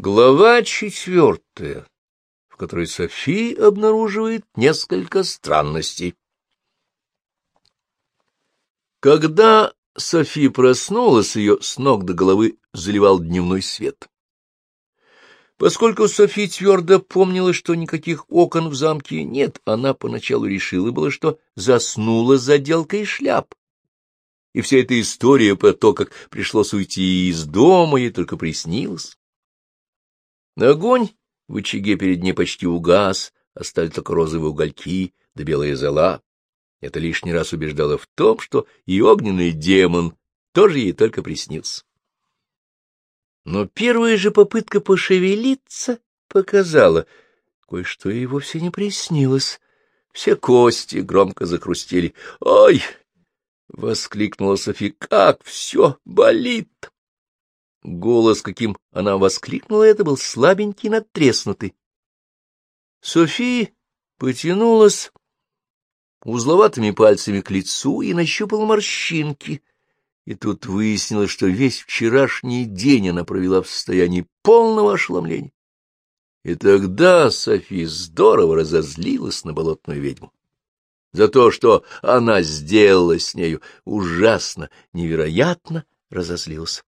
Глава четвертая, в которой Софи обнаруживает несколько странностей. Когда Софи проснулась, ее с ног до головы заливал дневной свет. Поскольку Софи твердо помнила, что никаких окон в замке нет, она поначалу решила было, что заснула за делкой шляп. И вся эта история про то, как пришлось уйти из дома, ей только приснилась. Огонь в очаге перед ней почти угас, остались только розовые угольки да белая зола. Это лишний раз убеждало в том, что и огненный демон тоже ей только приснился. Но первая же попытка пошевелиться показала, кое-что ей вовсе не приснилось. Все кости громко захрустели. «Ой!» — воскликнула Софи. «Как все болит!» Голос, каким она воскликнула, это был слабенький, надтреснутый. София потянулась узловатыми пальцами к лицу и нащупала морщинки. И тут выяснилось, что весь вчерашний день она провела в состоянии полного ошеломления. И тогда София здорово разозлилась на болотную ведьму. За то, что она сделала с нею, ужасно, невероятно разозлилась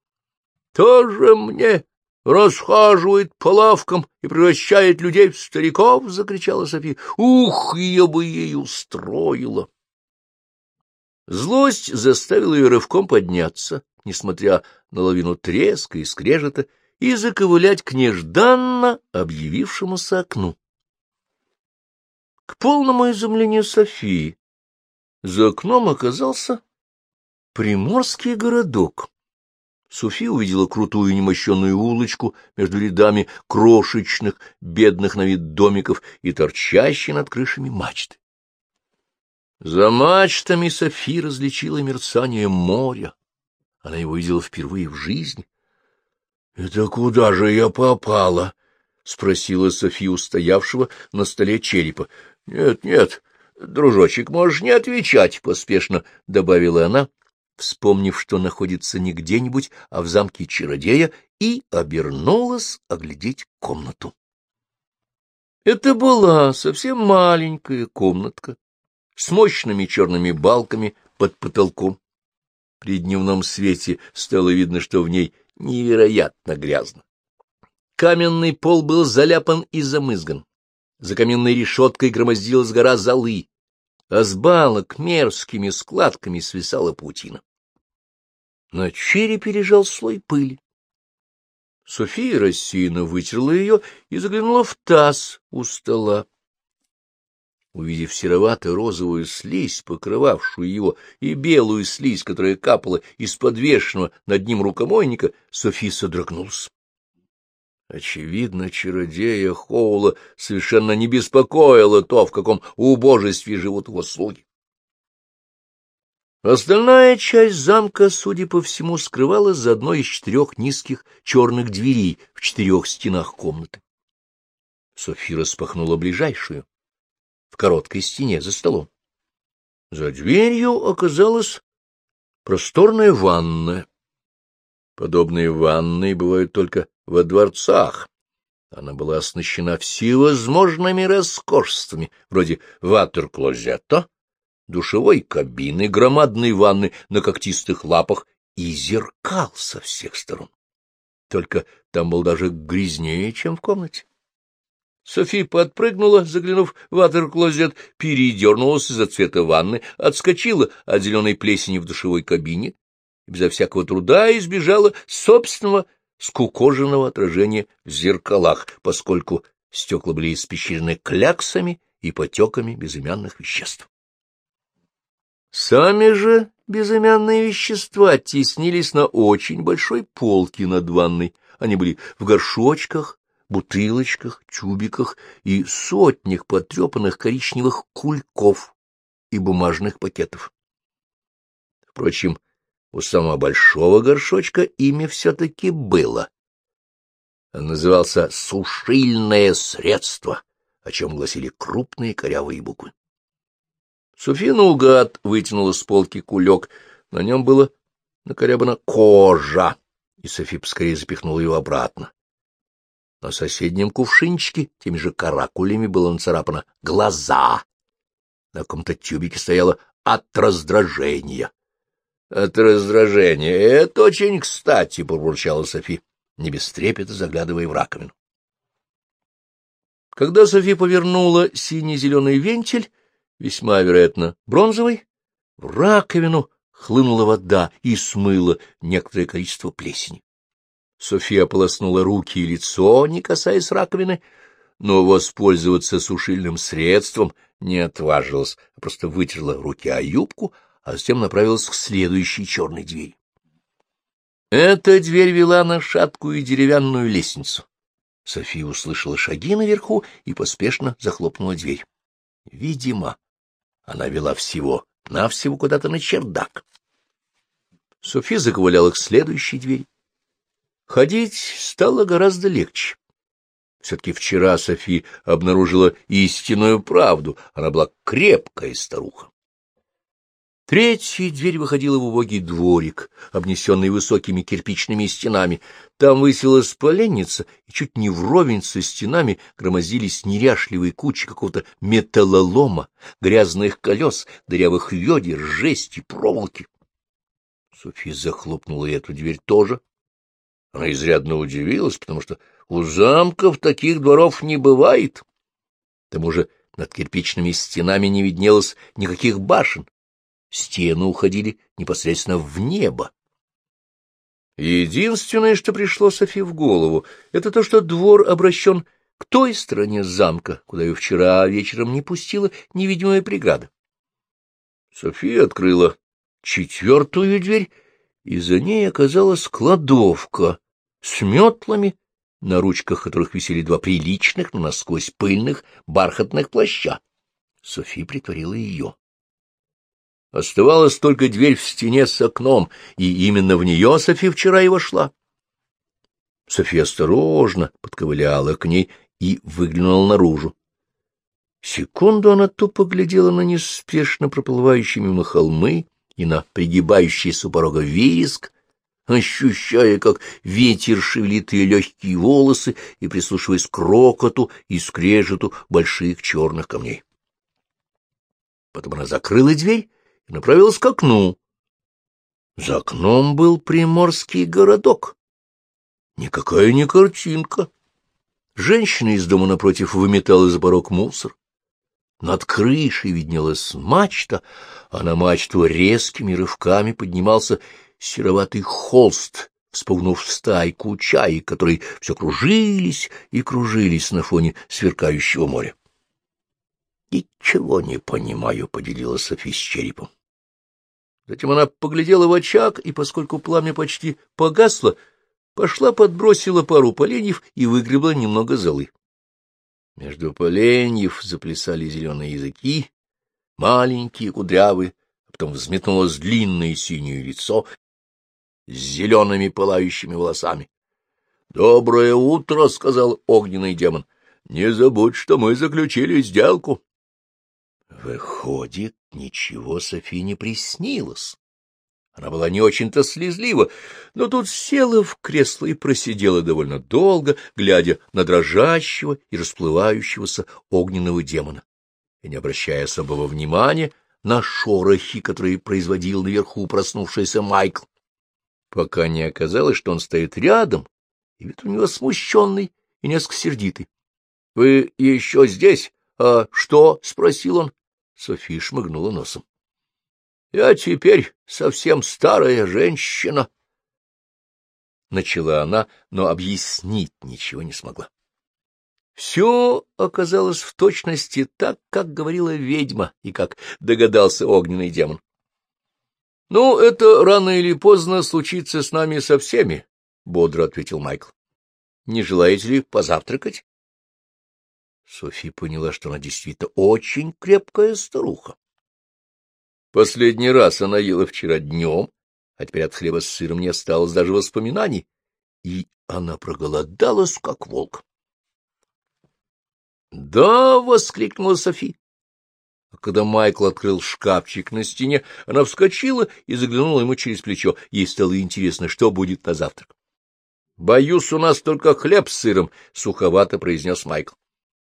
тоже мне расхаживает по лавкам и превращает людей в стариков, — закричала София. — Ух, я бы ей устроила! Злость заставила ее рывком подняться, несмотря на лавину треска и скрежета, и заковылять к нежданно объявившемуся окну. К полному изумлению Софии за окном оказался приморский городок. София увидела крутую немощенную улочку между рядами крошечных, бедных на вид домиков и торчащей над крышами мачты. За мачтами София различила мерцание моря. Она его видела впервые в жизни. — Это куда же я попала? — спросила София устоявшего на столе черепа. — Нет, нет, дружочек, можешь не отвечать, — поспешно добавила она, вспомнив, что находится не где-нибудь, а в замке чародея, и обернулась оглядеть комнату. Это была совсем маленькая комнатка с мощными черными балками под потолком. При дневном свете стало видно, что в ней невероятно грязно. Каменный пол был заляпан и замызган. За каменной решеткой громоздилась гора золы, а с балок мерзкими складками свисала паутина. На черепе лежал слой пыли. София рассеянно вытерла ее и заглянула в таз у стола. Увидев серовато-розовую слизь, покрывавшую его, и белую слизь, которая капала из подвешенного над ним рукомойника, София содрогнулась. Очевидно, чародея Хоула совершенно не беспокоило то, в каком убожестве живут его слуги. Остальная часть замка, судя по всему, скрывалась за одной из четырех низких черных дверей в четырех стенах комнаты. София распахнула ближайшую, в короткой стене за столом. За дверью оказалась просторная ванная. Подобные ванны бывают только во дворцах. Она была оснащена всевозможными роскошествами, вроде ватер-клозета, душевой кабины, громадной ванны на когтистых лапах и зеркал со всех сторон. Только там был даже грязнее, чем в комнате. Софи подпрыгнула, заглянув в ватер-клозет, передернулась из-за цвета ванны, отскочила от зеленой плесени в душевой кабине и безо всякого труда избежала собственного скукоженного отражения в зеркалах, поскольку стекла были испещрены кляксами и потеками безымянных веществ. Сами же безымянные вещества теснились на очень большой полке над ванной. Они были в горшочках, бутылочках, тюбиках и сотнях потрепанных коричневых кульков и бумажных пакетов. Впрочем, у самого большого горшочка имя все-таки было. Он назывался «сушильное средство», о чем гласили крупные корявые буквы. София наугад вытянула с полки кулек. На нем было накорябана кожа, и София поскорее запихнула ее обратно. На соседнем кувшинчике теми же каракулями было нацарапано «Глаза». На каком-то тюбике стояло «От раздражения». «От раздражения. Это очень кстати», — пробурчала Софи, не без трепета заглядывая в раковину. Когда Софи повернула синий-зеленый вентиль, весьма вероятно бронзовый, в раковину хлынула вода и смыла некоторое количество плесени. София ополоснула руки и лицо, не касаясь раковины, но воспользоваться сушильным средством не отважилась, а просто вытерла руки о юбку, а затем направилась к следующей черной двери. Эта дверь вела на шаткую деревянную лестницу. София услышала шаги наверху и поспешно захлопнула дверь. Видимо, она вела всего навсего куда-то на чердак. София заковыляла к следующей двери. Ходить стало гораздо легче. Все-таки вчера Софи обнаружила истинную правду. Она была крепкая старуха. Третья дверь выходила в убогий дворик, обнесенный высокими кирпичными стенами. Там высилась поленница, и чуть не вровень со стенами громозились неряшливые кучи какого-то металлолома, грязных колес, дырявых ведер, жести, проволоки. София захлопнула эту дверь тоже. Она изрядно удивилась, потому что у замков таких дворов не бывает. К тому же над кирпичными стенами не виднелось никаких башен. Стены уходили непосредственно в небо. Единственное, что пришло Софи в голову, это то, что двор обращен к той стороне замка, куда ее вчера вечером не пустила невидимая преграда. София открыла четвертую дверь, и за ней оказалась кладовка с метлами, на ручках которых висели два приличных, но насквозь пыльных бархатных плаща. Софи притворила ее. Оставалась только дверь в стене с окном, и именно в нее Софи вчера и вошла. София осторожно подковыляла к ней и выглянула наружу. Секунду она тупо глядела на неспешно проплывающие мимо холмы и на пригибающийся у порога вереск, ощущая, как ветер шевелит ее легкие волосы и прислушиваясь к рокоту и скрежету больших черных камней. Потом она закрыла дверь и направилась к окну. За окном был приморский городок. Никакая не картинка. Женщина из дома напротив выметала за порог мусор. Над крышей виднелась мачта, а на мачту резкими рывками поднимался сероватый холст, вспугнув стайку чаек, которые все кружились и кружились на фоне сверкающего моря. — Ничего не понимаю, — поделилась Софи с черепом. Затем она поглядела в очаг, и, поскольку пламя почти погасло, пошла подбросила пару поленьев и выгребла немного золы. Между поленьев заплясали зеленые языки, маленькие, кудрявые, а потом взметнулось длинное синее лицо с зелеными пылающими волосами. — Доброе утро, — сказал огненный демон. — Не забудь, что мы заключили сделку. Выходит, ничего Софи не приснилось. Она была не очень-то слезлива, но тут села в кресло и просидела довольно долго, глядя на дрожащего и расплывающегося огненного демона, и не обращая особого внимания на шорохи, которые производил наверху проснувшийся Майкл, пока не оказалось, что он стоит рядом, и вид у него смущенный и несколько сердитый. — Вы еще здесь? А что? — спросил он. София шмыгнула носом. — Я теперь совсем старая женщина. Начала она, но объяснить ничего не смогла. Все оказалось в точности так, как говорила ведьма и как догадался огненный демон. — Ну, это рано или поздно случится с нами со всеми, — бодро ответил Майкл. — Не желаете ли позавтракать? Софи поняла, что она действительно очень крепкая старуха. Последний раз она ела вчера днем, а теперь от хлеба с сыром не осталось даже воспоминаний, и она проголодалась, как волк. «Да!» — воскликнула Софи. А когда Майкл открыл шкафчик на стене, она вскочила и заглянула ему через плечо. Ей стало интересно, что будет на завтрак. — Боюсь, у нас только хлеб с сыром, — суховато произнес Майкл. —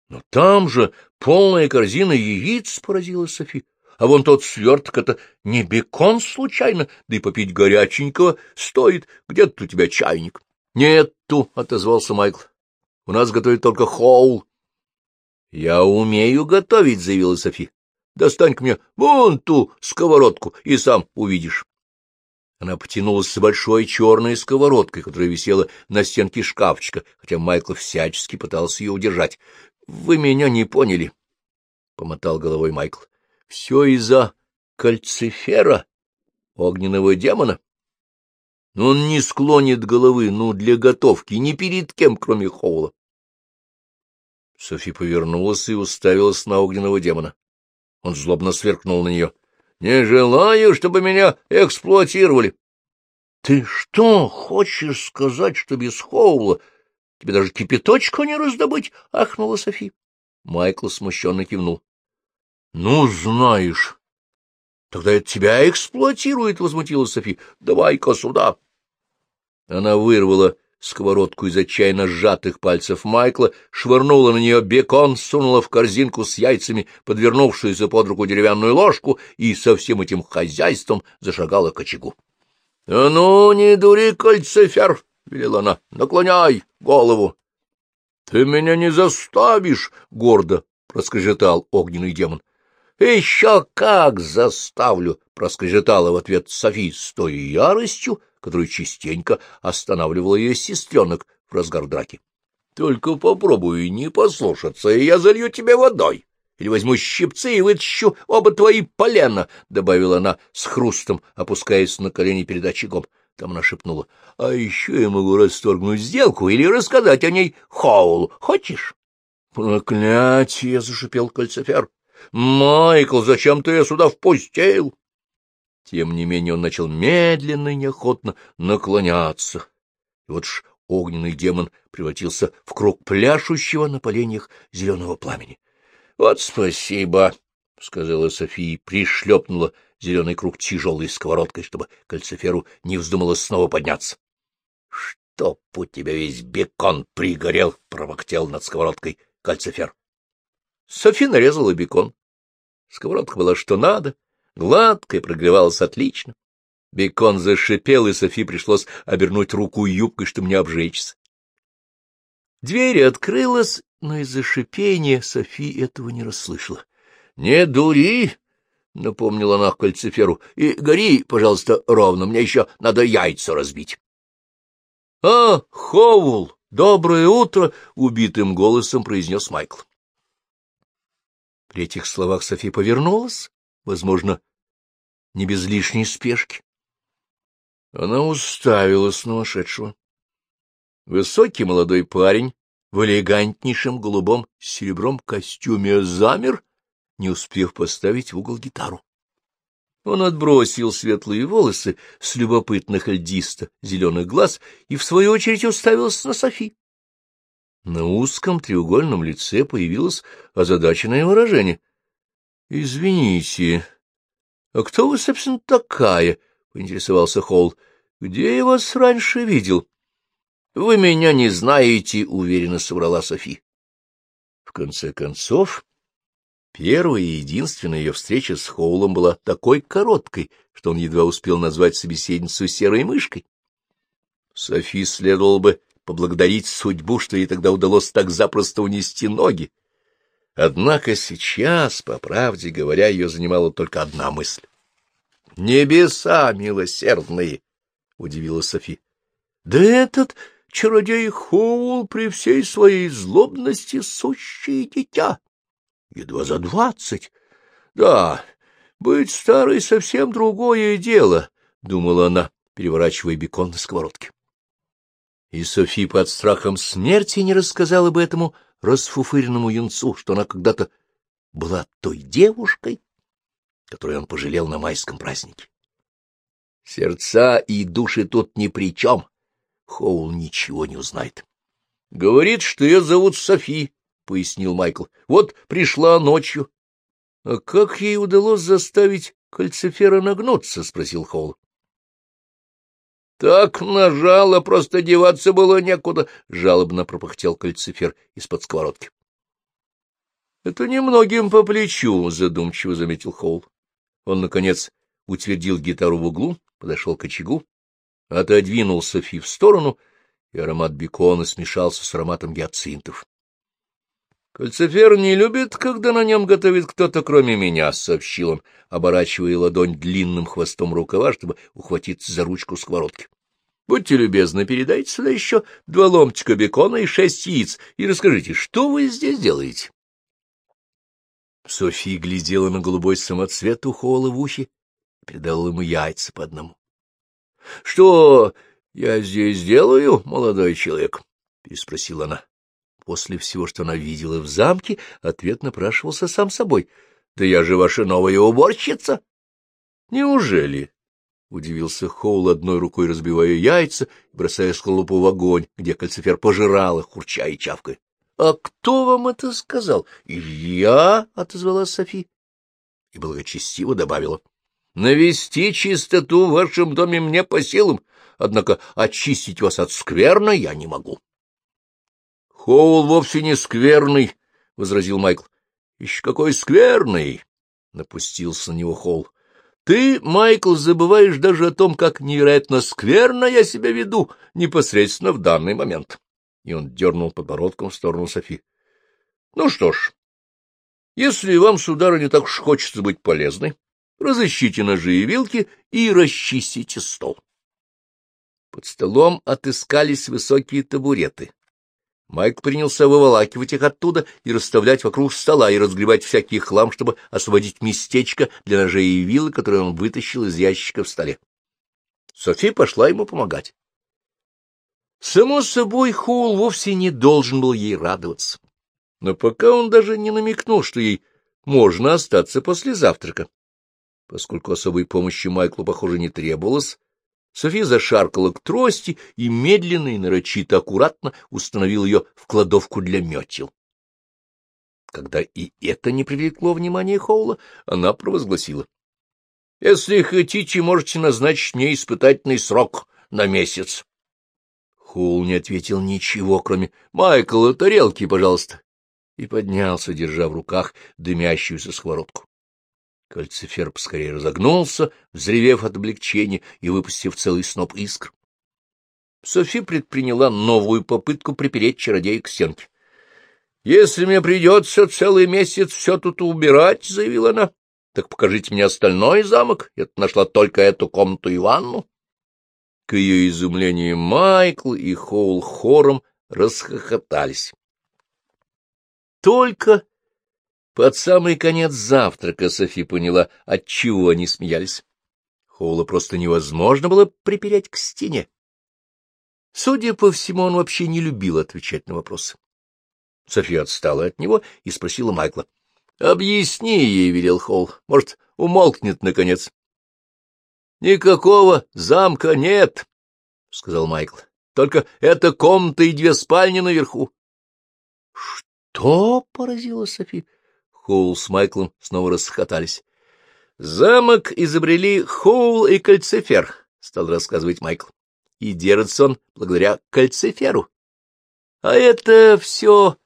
Но там же полная корзина яиц, — поразилась Софи. — А вон тот сверток — это не бекон случайно, да и попить горяченького стоит. Где тут у тебя чайник? — Нету, — отозвался Майкл. — У нас готовит только хоул. — Я умею готовить, — заявила Софи. — Достань-ка мне вон ту сковородку, и сам увидишь. Она потянулась с большой черной сковородкой, которая висела на стенке шкафчика, хотя Майкл всячески пытался ее удержать. — Вы меня не поняли, — помотал головой Майкл. — Все из-за кальцифера, огненного демона. Но он не склонит головы, ну, для готовки, ни перед кем, кроме Хоула. Софи повернулась и уставилась на огненного демона. Он злобно сверкнул на нее. Не желаю, чтобы меня эксплуатировали. — Ты что, хочешь сказать, что без Хоула тебе даже кипяточку не раздобыть? — ахнула Софи. Майкл смущенно кивнул. — Ну, знаешь. — Тогда это тебя эксплуатирует, — возмутилась Софи. — Давай-ка сюда. Она вырвала сковородку из отчаянно сжатых пальцев Майкла, швырнула на нее бекон, сунула в корзинку с яйцами подвернувшуюся под руку деревянную ложку и со всем этим хозяйством зашагала к очагу. — А ну, не дури, кольцефер! — велела она. — Наклоняй голову! — Ты меня не заставишь! — гордо проскрежетал огненный демон. — Еще как заставлю! — проскрежетала в ответ Софи с той яростью, которую частенько останавливала ее сестренок в разгар драки. — Только попробуй не послушаться, и я залью тебя водой. Или возьму щипцы и вытащу оба твои полена, — добавила она с хрустом, опускаясь на колени перед очагом. Там она шепнула. — А еще я могу расторгнуть сделку или рассказать о ней Хоулу. Хочешь? — Проклятие! — зашипел кольцефер. — Майкл, зачем ты ее сюда впустил? Тем не менее он начал медленно и неохотно наклоняться. И вот ж огненный демон превратился в круг пляшущего на поленьях зеленого пламени. — Вот спасибо, — сказала София и пришлепнула зеленый круг тяжелой сковородкой, чтобы кальциферу не вздумала снова подняться. — Чтоб у тебя весь бекон пригорел! — провоктел над сковородкой кальцифер. Софи нарезала бекон. Сковородка была что надо — Гладко и прогревалось отлично. Бекон зашипел, и Софи пришлось обернуть руку юбкой, чтобы не обжечься. Дверь открылась, но из-за шипения Софи этого не расслышала. — Не дури! — напомнила она кальциферу. — И гори, пожалуйста, ровно, мне еще надо яйца разбить. — А, Хоул, доброе утро! — убитым голосом произнес Майкл. При этих словах Софи повернулась, возможно, не без лишней спешки. Она уставилась на вошедшего. Высокий молодой парень в элегантнейшем голубом с серебром костюме замер, не успев поставить в угол гитару. Он отбросил светлые волосы с любопытных льдисто зеленых глаз и, в свою очередь, уставился на Софи. На узком треугольном лице появилось озадаченное выражение. — Извините, — А кто вы, собственно, такая? — поинтересовался Холл. — Где я вас раньше видел? — Вы меня не знаете, — уверенно соврала Софи. В конце концов, первая и единственная ее встреча с Хоулом была такой короткой, что он едва успел назвать собеседницу серой мышкой. Софи следовало бы поблагодарить судьбу, что ей тогда удалось так запросто унести ноги. Однако сейчас, по правде говоря, ее занимала только одна мысль. — Небеса милосердные! — удивилась Софи. — Да этот чародей Хоул при всей своей злобности сущее дитя. Едва за двадцать. Да, быть старой совсем другое дело, — думала она, переворачивая бекон на сковородке. И Софи под страхом смерти не рассказала бы этому расфуфыренному юнцу, что она когда-то была той девушкой, которую он пожалел на майском празднике. Сердца и души тут ни при чем. Хоул ничего не узнает. — Говорит, что ее зовут Софи, — пояснил Майкл. — Вот пришла ночью. — А как ей удалось заставить кальцифера нагнуться? — спросил Хоул. — Так нажало, просто деваться было некуда, — жалобно пропыхтел кальцифер из-под сковородки. — Это немногим по плечу, — задумчиво заметил Холл. Он, наконец, утвердил гитару в углу, подошел к очагу, отодвинул Софи в сторону, и аромат бекона смешался с ароматом гиацинтов. Кальцифер не любит, когда на нем готовит кто-то, кроме меня, — сообщил он, оборачивая ладонь длинным хвостом рукава, чтобы ухватиться за ручку сковородки. — Будьте любезны, передайте сюда еще два ломтика бекона и шесть яиц, и расскажите, что вы здесь делаете? София глядела на голубой самоцвет у Холла в ухе и передала ему яйца по одному. — Что я здесь делаю, молодой человек? — переспросила она. После всего, что она видела в замке, ответ напрашивался сам собой. — Да я же ваша новая уборщица! — Неужели? — удивился Хоул, одной рукой разбивая яйца и бросая скорлупу в огонь, где кальцифер пожирал их, урча и чавкой. — А кто вам это сказал? — Я, — отозвалась Софи. И благочестиво добавила. — Навести чистоту в вашем доме мне по силам, однако очистить вас от скверна я не могу. Хоул вовсе не скверный, — возразил Майкл. — Еще какой скверный! — напустился на него Хоул. — Ты, Майкл, забываешь даже о том, как невероятно скверно я себя веду непосредственно в данный момент. И он дернул подбородком в сторону Софи. — Ну что ж, если вам, сударыня, так уж хочется быть полезной, разыщите ножи и вилки и расчистите стол. Под столом отыскались высокие табуреты Майк принялся выволакивать их оттуда и расставлять вокруг стола, и разгребать всякий хлам, чтобы освободить местечко для ножей и вилы, которые он вытащил из ящика в столе. Софи пошла ему помогать. Само собой, Хоул вовсе не должен был ей радоваться. Но пока он даже не намекнул, что ей можно остаться после завтрака. Поскольку особой помощи Майклу, похоже, не требовалось, София зашаркала к трости и медленно и нарочито аккуратно установил ее в кладовку для метел. Когда и это не привлекло внимания Хоула, она провозгласила. — Если хотите, можете назначить мне испытательный срок на месяц. Хоул не ответил ничего, кроме «Майкл, тарелки, пожалуйста», и поднялся, держа в руках дымящуюся сковородку. Кальцифер поскорее разогнулся, взревев от облегчения и выпустив целый сноп искр. Софи предприняла новую попытку припереть чародея к стенке. — Если мне придется целый месяц все тут убирать, — заявила она, — так покажите мне остальной замок. Я нашла только эту комнату и ванну. К ее изумлению Майкл и Хоул хором расхохотались. Только под самый конец завтрака Софи поняла, отчего они смеялись. Хоула просто невозможно было припереть к стене. Судя по всему, он вообще не любил отвечать на вопросы. София отстала от него и спросила Майкла. — Объясни ей, — велел Холл. — Может, умолкнет, наконец. — Никакого замка нет, — сказал Майкл. — Только эта комната и две спальни наверху. — Что? — поразила София. Хоул с Майклом снова расхотались. «Замок изобрели Хоул и Кальцифер», — стал рассказывать Майкл. «И держится он благодаря Кальциферу. А это все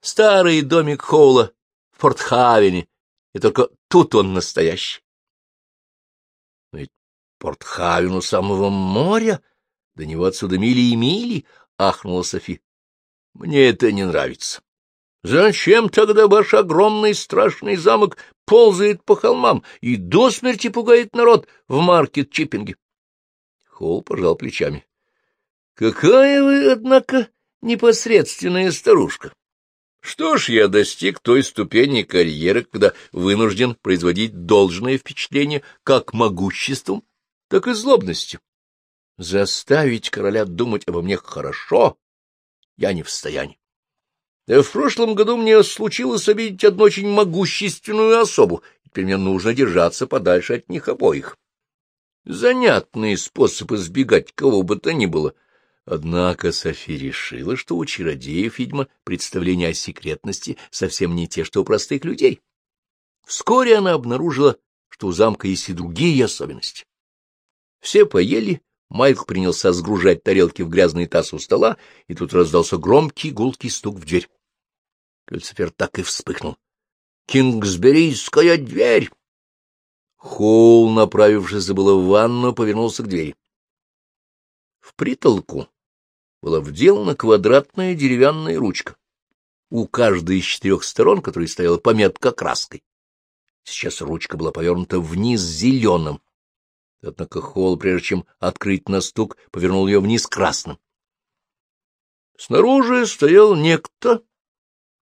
старый домик Хоула в Портхавене, и только тут он настоящий». «Но ведь Портхавен у самого моря, до него отсюда мили и мили», — ахнула Софи. «Мне это не нравится». Зачем тогда ваш огромный страшный замок ползает по холмам и до смерти пугает народ в маркет-чиппинге? Холл пожал плечами. — Какая вы, однако, непосредственная старушка! Что ж, я достиг той ступени карьеры, когда вынужден производить должное впечатление как могуществом, так и злобностью. Заставить короля думать обо мне хорошо я не в состоянии. В прошлом году мне случилось обидеть одну очень могущественную особу, теперь мне нужно держаться подальше от них обоих. Занятный способ избегать кого бы то ни было. Однако Софи решила, что у чародеев, видимо, представления о секретности совсем не те, что у простых людей. Вскоре она обнаружила, что у замка есть и другие особенности. Все поели, Майкл принялся сгружать тарелки в грязный таз у стола, и тут раздался громкий гулкий стук в дверь. Люцифер так и вспыхнул. «Кингсберийская дверь!» Хоул, направившись было в ванну, повернулся к двери. В притолку была вделана квадратная деревянная ручка. У каждой из четырех сторон, которой стояла пометка краской. Сейчас ручка была повернута вниз зеленым. Однако Холл, прежде чем открыть на стук, повернул ее вниз красным. Снаружи стоял некто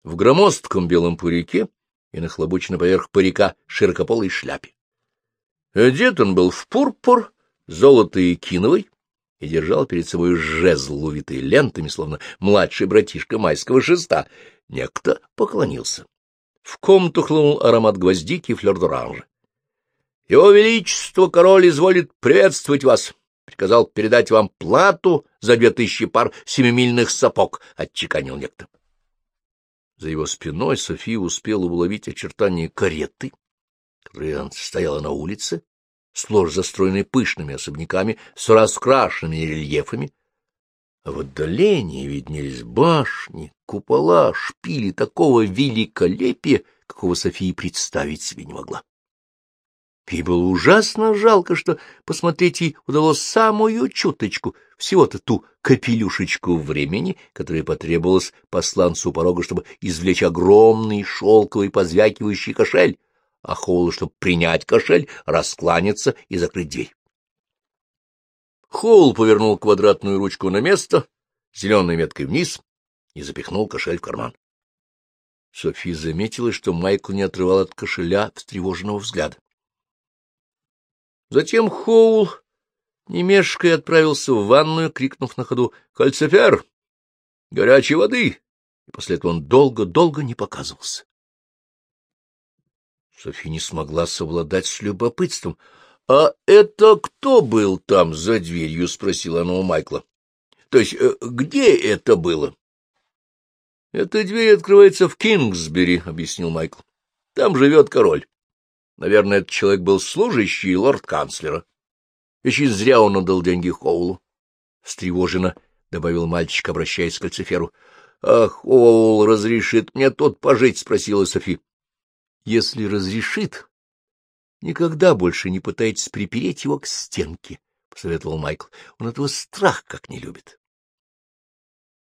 в громоздком белом парике и нахлобученно поверх парика широкополой шляпе. Одет он был в пурпур, золото и киновый, и держал перед собой жезл, увитый лентами, словно младший братишка майского шеста. Некто поклонился. В комнату хлынул аромат гвоздики и флёр-д'оранжа. — Его Величество, король, изволит приветствовать вас. Приказал передать вам плату за две тысячи пар семимильных сапог, — отчеканил некто. За его спиной София успела уловить очертания кареты, которая стояла на улице, сплошь застроенной пышными особняками с раскрашенными рельефами, а в отдалении виднелись башни, купола, шпили такого великолепия, какого София представить себе не могла. Ей было ужасно жалко, что посмотреть ей удалось самую чуточку, всего-то ту капелюшечку времени, которая потребовалась посланцу порога, чтобы извлечь огромный шелковый позвякивающий кошель, а Хоулу, чтобы принять кошель, раскланяться и закрыть дверь. Хоул повернул квадратную ручку на место, зеленой меткой вниз, и запихнул кошель в карман. София заметила, что Майкл не отрывал от кошеля встревоженного взгляда. Затем Хоул, не мешкая, отправился в ванную, крикнув на ходу «Кальцифер! Горячей воды!» И после этого он долго-долго не показывался. София не смогла совладать с любопытством. — А это кто был там за дверью? — спросила она у Майкла. — То есть э, где это было? — Эта дверь открывается в Кингсбери, — объяснил Майкл. — Там живет король. Наверное, этот человек был служащий лорд-канцлера. Еще зря он отдал деньги Хоулу. Встревоженно добавил мальчик, обращаясь к Кальциферу. — Ах, Хоул разрешит мне тут пожить? — спросила Софи. Если разрешит, никогда больше не пытайтесь припереть его к стенке, — посоветовал Майкл. Он этого страх как не любит.